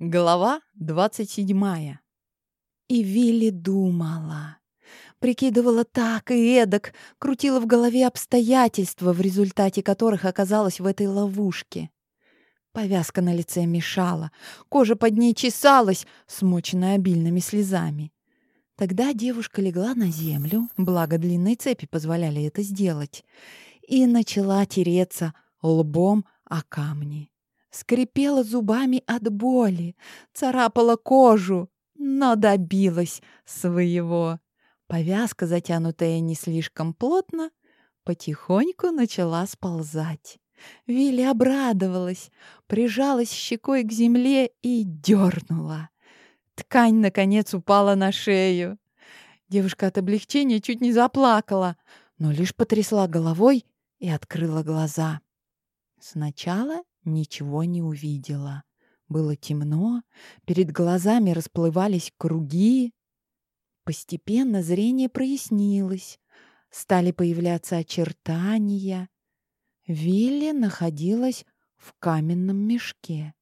Глава двадцать седьмая. И Вилли думала. Прикидывала так и эдак, крутила в голове обстоятельства, в результате которых оказалась в этой ловушке. Повязка на лице мешала, кожа под ней чесалась, смоченная обильными слезами. Тогда девушка легла на землю, благо длинные цепи позволяли это сделать, и начала тереться лбом о камни. Скрипела зубами от боли, царапала кожу, но добилась своего. Повязка, затянутая не слишком плотно, потихоньку начала сползать. Вилли обрадовалась, прижалась щекой к земле и дернула. Ткань, наконец, упала на шею. Девушка от облегчения чуть не заплакала, но лишь потрясла головой и открыла глаза. Сначала ничего не увидела. Было темно, перед глазами расплывались круги. Постепенно зрение прояснилось, стали появляться очертания. Вилли находилась в каменном мешке.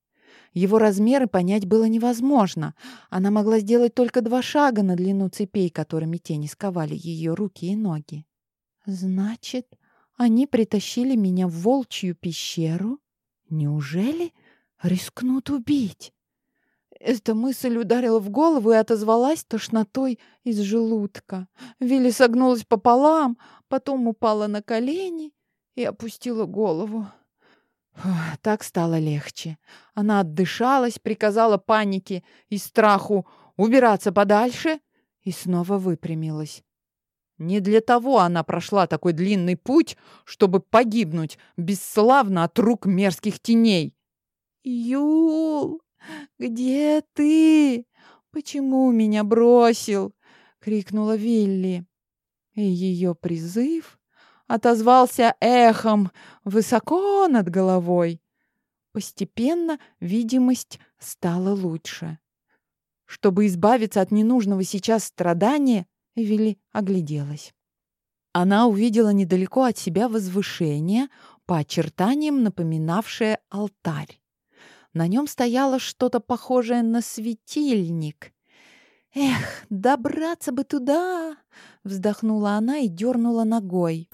Его размеры понять было невозможно. Она могла сделать только два шага на длину цепей, которыми тени сковали ее руки и ноги. «Значит, они притащили меня в волчью пещеру? Неужели рискнут убить?» Эта мысль ударила в голову и отозвалась тошнотой из желудка. Вилли согнулась пополам, потом упала на колени и опустила голову. Фух, так стало легче. Она отдышалась, приказала панике и страху убираться подальше и снова выпрямилась. Не для того она прошла такой длинный путь, чтобы погибнуть бесславно от рук мерзких теней. «Юл, где ты? Почему меня бросил?» — крикнула Вилли. И ее призыв отозвался эхом высоко над головой. Постепенно видимость стала лучше. Чтобы избавиться от ненужного сейчас страдания, Эвели огляделась. Она увидела недалеко от себя возвышение, по очертаниям напоминавшее алтарь. На нем стояло что-то похожее на светильник. «Эх, добраться бы туда!» — вздохнула она и дернула ногой.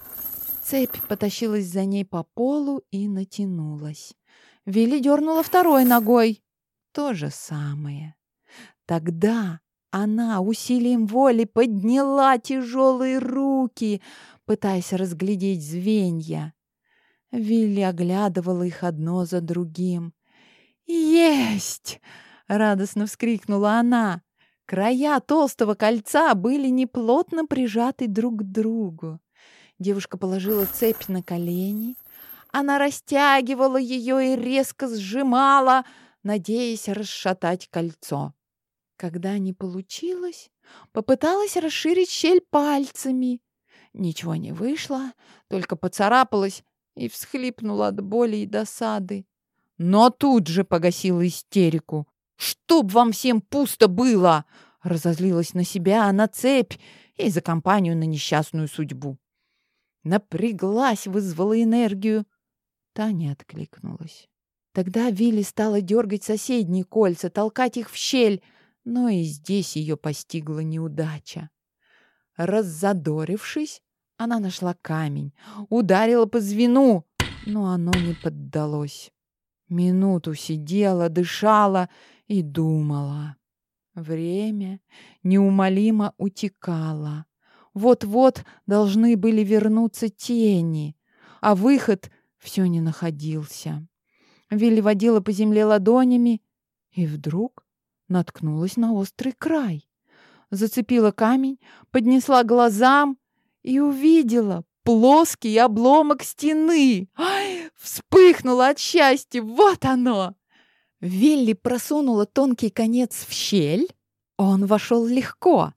Цепь потащилась за ней по полу и натянулась. Вилли дернула второй ногой. То же самое. Тогда она усилием воли подняла тяжелые руки, пытаясь разглядеть звенья. Вилли оглядывала их одно за другим. «Есть!» — радостно вскрикнула она. Края толстого кольца были неплотно прижаты друг к другу. Девушка положила цепь на колени. Она растягивала ее и резко сжимала, надеясь расшатать кольцо. Когда не получилось, попыталась расширить щель пальцами. Ничего не вышло, только поцарапалась и всхлипнула от боли и досады. Но тут же погасила истерику. «Чтоб вам всем пусто было!» Разозлилась на себя, на цепь и за компанию на несчастную судьбу. Напряглась, вызвала энергию. Та не откликнулась. Тогда Вилли стала дергать соседние кольца, толкать их в щель, но и здесь ее постигла неудача. Раззадорившись, она нашла камень, ударила по звену, но оно не поддалось. Минуту сидела, дышала и думала. Время неумолимо утекало. Вот-вот должны были вернуться тени, а выход все не находился. Вилли водила по земле ладонями и вдруг наткнулась на острый край. Зацепила камень, поднесла глазам и увидела плоский обломок стены. Ай, вспыхнула от счастья. Вот оно! Вилли просунула тонкий конец в щель. Он вошел легко.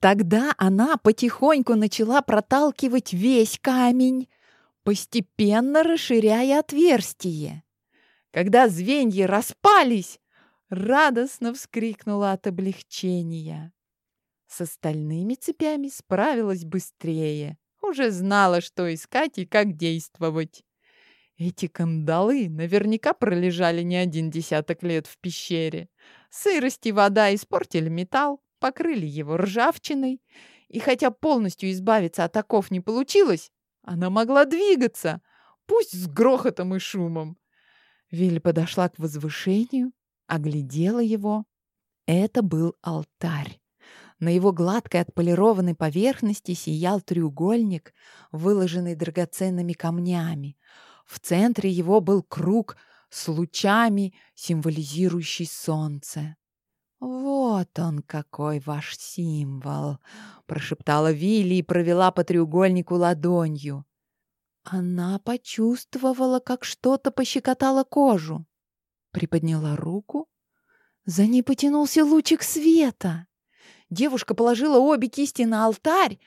Тогда она потихоньку начала проталкивать весь камень, постепенно расширяя отверстие. Когда звенья распались, радостно вскрикнула от облегчения. С остальными цепями справилась быстрее, уже знала, что искать и как действовать. Эти кандалы наверняка пролежали не один десяток лет в пещере. Сырость и вода испортили металл, покрыли его ржавчиной, и хотя полностью избавиться от оков не получилось, она могла двигаться, пусть с грохотом и шумом. Вилли подошла к возвышению, оглядела его. Это был алтарь. На его гладкой отполированной поверхности сиял треугольник, выложенный драгоценными камнями. В центре его был круг с лучами, символизирующий солнце. «Вот он какой ваш символ!» — прошептала Вилли и провела по треугольнику ладонью. Она почувствовала, как что-то пощекотало кожу. Приподняла руку. За ней потянулся лучик света. Девушка положила обе кисти на алтарь,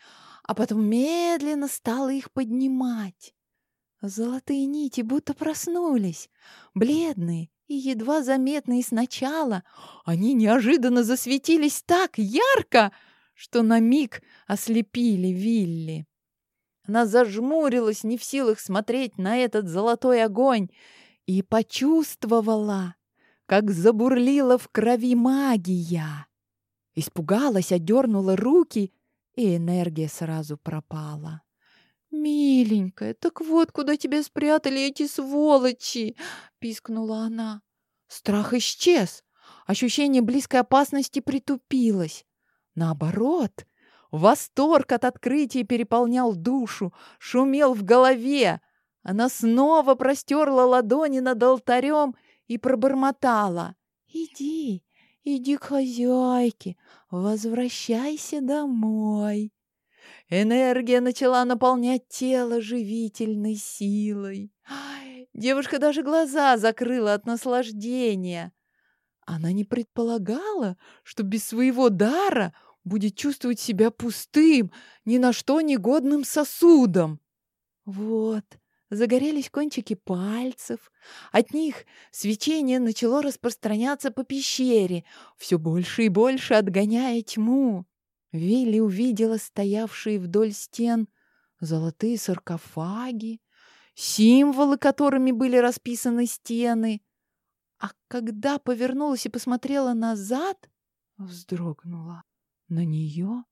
а потом медленно стала их поднимать. Золотые нити будто проснулись, бледные и едва заметные сначала. Они неожиданно засветились так ярко, что на миг ослепили Вилли. Она зажмурилась, не в силах смотреть на этот золотой огонь, и почувствовала, как забурлила в крови магия. Испугалась, одернула руки, и энергия сразу пропала. «Миленькая, так вот куда тебя спрятали эти сволочи!» — пискнула она. Страх исчез. Ощущение близкой опасности притупилось. Наоборот, восторг от открытия переполнял душу, шумел в голове. Она снова простерла ладони над алтарем и пробормотала. «Иди, иди к хозяйке, возвращайся домой». Энергия начала наполнять тело живительной силой. Девушка даже глаза закрыла от наслаждения. Она не предполагала, что без своего дара будет чувствовать себя пустым, ни на что негодным сосудом. Вот, загорелись кончики пальцев. От них свечение начало распространяться по пещере, все больше и больше отгоняя тьму. Вилли увидела стоявшие вдоль стен золотые саркофаги, символы, которыми были расписаны стены. А когда повернулась и посмотрела назад, вздрогнула. На нее,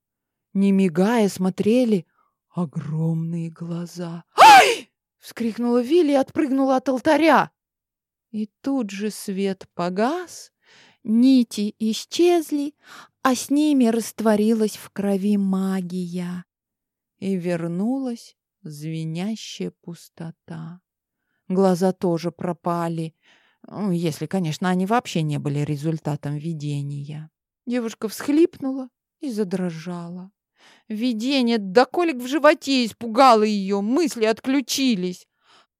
не мигая, смотрели огромные глаза. Вскрикнула Вилли и отпрыгнула от алтаря. И тут же свет погас, нити исчезли, а с ними растворилась в крови магия. И вернулась звенящая пустота. Глаза тоже пропали, если, конечно, они вообще не были результатом видения. Девушка всхлипнула и задрожала. Видение до колик в животе испугало ее, мысли отключились.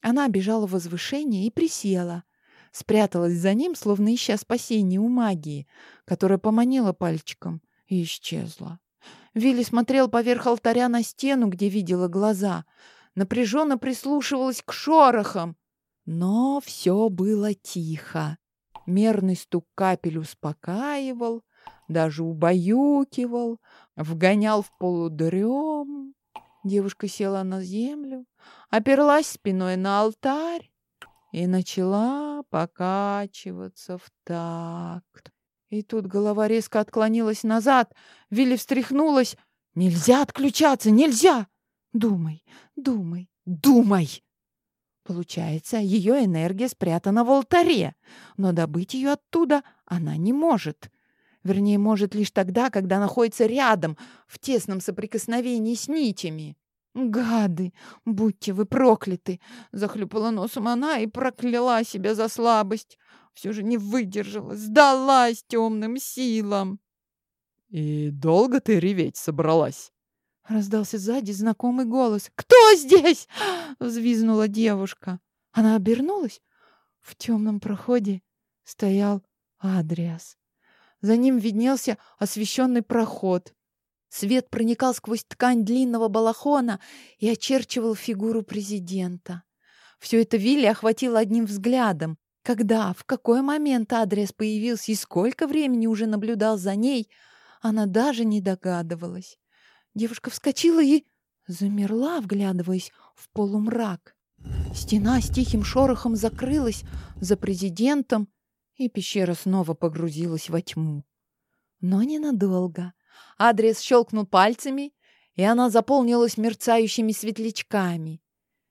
Она бежала в возвышение и присела, спряталась за ним, словно ища спасения у магии, которая поманила пальчиком и исчезла. Вилли смотрел поверх алтаря на стену, где видела глаза, напряженно прислушивалась к шорохам. Но все было тихо. Мерный стук капель успокаивал, даже убаюкивал, вгонял в полудрем. Девушка села на землю, оперлась спиной на алтарь и начала покачиваться в такт. И тут голова резко отклонилась назад. Вилли встряхнулась. «Нельзя отключаться! Нельзя! Думай, думай, думай!» Получается, ее энергия спрятана в алтаре, но добыть ее оттуда она не может. Вернее, может лишь тогда, когда находится рядом, в тесном соприкосновении с нитями. «Гады! Будьте вы прокляты!» — захлюпала носом она и прокляла себя за слабость. Все же не выдержала, сдалась темным силам. «И долго ты реветь собралась?» Раздался сзади знакомый голос. «Кто здесь?» — взвизнула девушка. Она обернулась. В темном проходе стоял Адриас. За ним виднелся освещенный проход. Свет проникал сквозь ткань длинного балахона и очерчивал фигуру президента. Все это Вилли охватило одним взглядом. Когда, в какой момент адрес появился и сколько времени уже наблюдал за ней, она даже не догадывалась. Девушка вскочила и замерла, вглядываясь в полумрак. Стена с тихим шорохом закрылась за президентом, и пещера снова погрузилась во тьму. Но ненадолго. Адрес щелкнул пальцами, и она заполнилась мерцающими светлячками.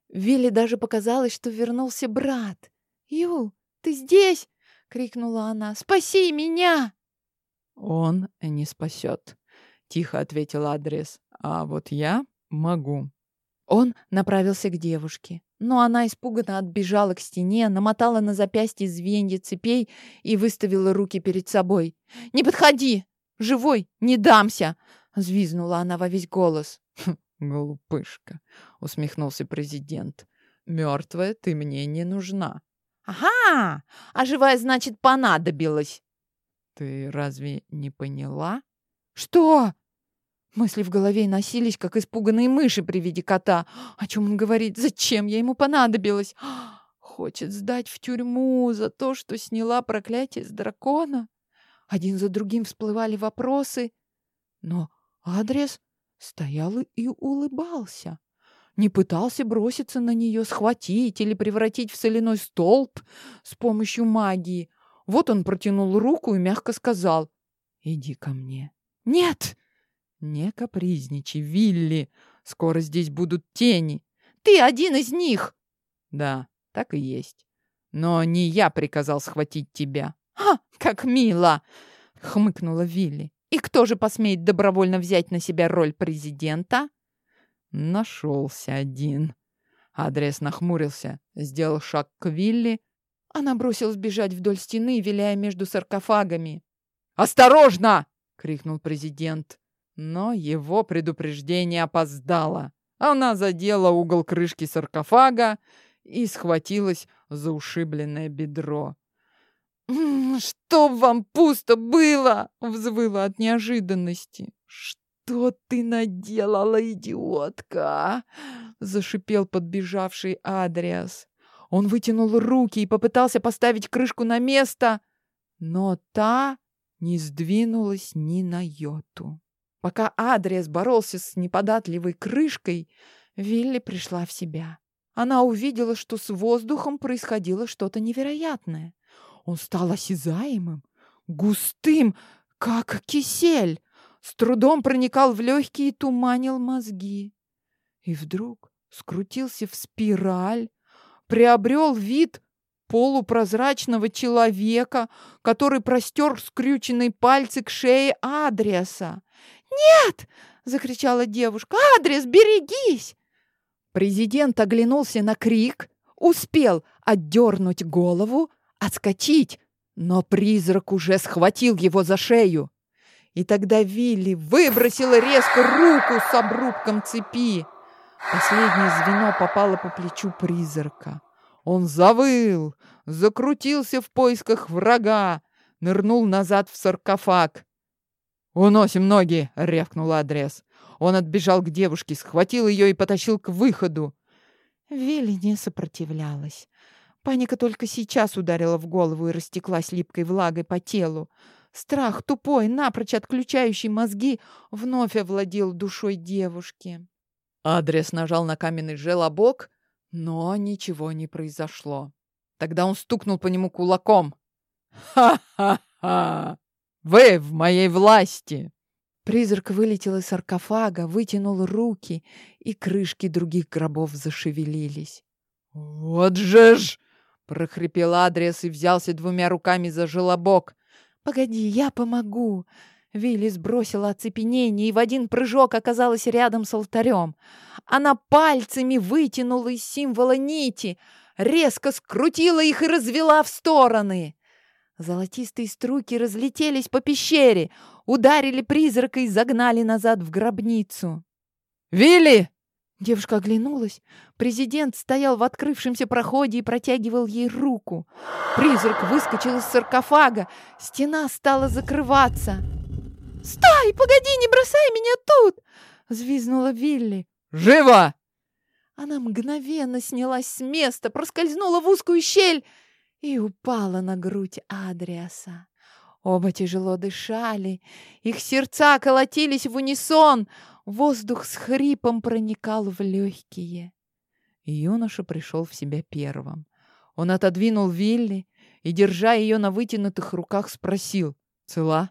Вилли даже показалось, что вернулся брат. «Ю, ты здесь?» — крикнула она. «Спаси меня!» «Он не спасет», — тихо ответил адрес. «А вот я могу». Он направился к девушке, но она испуганно отбежала к стене, намотала на запястье звенья цепей и выставила руки перед собой. «Не подходи! Живой! Не дамся!» — взвизнула она во весь голос. «Хм, «Глупышка!» — усмехнулся президент. «Мертвая ты мне не нужна». «Ага! А живая, значит, понадобилась!» «Ты разве не поняла?» «Что?» Мысли в голове носились, как испуганные мыши при виде кота. О чем он говорит? Зачем я ему понадобилась? Хочет сдать в тюрьму за то, что сняла проклятие с дракона? Один за другим всплывали вопросы. Но адрес стоял и улыбался. Не пытался броситься на нее, схватить или превратить в соляной столб с помощью магии. Вот он протянул руку и мягко сказал «Иди ко мне». «Нет!» «Не капризничай, Вилли. Скоро здесь будут тени». «Ты один из них!» «Да, так и есть. Но не я приказал схватить тебя». «А, как мило!» — хмыкнула Вилли. «И кто же посмеет добровольно взять на себя роль президента?» Нашелся один. Адрес нахмурился, сделал шаг к Вилли. Она бросилась бежать вдоль стены, виляя между саркофагами. «Осторожно!» — крикнул президент. Но его предупреждение опоздало. Она задела угол крышки саркофага и схватилась за ушибленное бедро. «Что вам пусто было?» — взвыла от неожиданности. «Что ты наделала, идиотка?» — зашипел подбежавший Адриас. Он вытянул руки и попытался поставить крышку на место, но та не сдвинулась ни на йоту. Пока Адриас боролся с неподатливой крышкой, Вилли пришла в себя. Она увидела, что с воздухом происходило что-то невероятное. Он стал осязаемым, густым, как кисель, с трудом проникал в легкие и туманил мозги. И вдруг скрутился в спираль, приобрел вид полупрозрачного человека, который простер скрюченные пальцы к шее Адриаса. «Нет!» — закричала девушка. «Адрес, берегись!» Президент оглянулся на крик, успел отдернуть голову, отскочить, но призрак уже схватил его за шею. И тогда Вилли выбросила резко руку с обрубком цепи. Последнее звено попало по плечу призрака. Он завыл, закрутился в поисках врага, нырнул назад в саркофаг. «Уносим ноги!» — рявкнул адрес. Он отбежал к девушке, схватил ее и потащил к выходу. Вилли не сопротивлялась. Паника только сейчас ударила в голову и растеклась липкой влагой по телу. Страх, тупой, напрочь отключающий мозги, вновь овладел душой девушки. Адрес нажал на каменный желобок, но ничего не произошло. Тогда он стукнул по нему кулаком. «Ха-ха-ха!» Вы в моей власти!» Призрак вылетел из саркофага, вытянул руки, и крышки других гробов зашевелились. «Вот же ж!» — прохрипел Адрес и взялся двумя руками за желобок. «Погоди, я помогу!» Вилли сбросила оцепенение и в один прыжок оказалась рядом с алтарем. Она пальцами вытянула из символа нити, резко скрутила их и развела в стороны. Золотистые струйки разлетелись по пещере, ударили призрака и загнали назад в гробницу. «Вилли!» Девушка оглянулась. Президент стоял в открывшемся проходе и протягивал ей руку. Призрак выскочил из саркофага. Стена стала закрываться. «Стой! Погоди, не бросай меня тут!» — взвизнула Вилли. «Живо!» Она мгновенно снялась с места, проскользнула в узкую щель и упала на грудь Адриаса. Оба тяжело дышали, их сердца колотились в унисон, воздух с хрипом проникал в легкие. юноша пришел в себя первым. Он отодвинул Вилли и, держа ее на вытянутых руках, спросил «Цела?»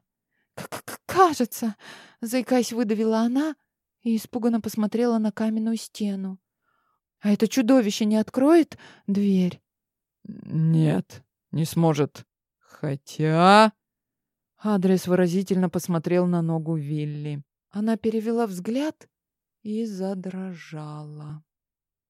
«Кажется», — заикаясь, выдавила она и испуганно посмотрела на каменную стену. «А это чудовище не откроет дверь?» «Нет, не сможет. Хотя...» Адрес выразительно посмотрел на ногу Вилли. Она перевела взгляд и задрожала.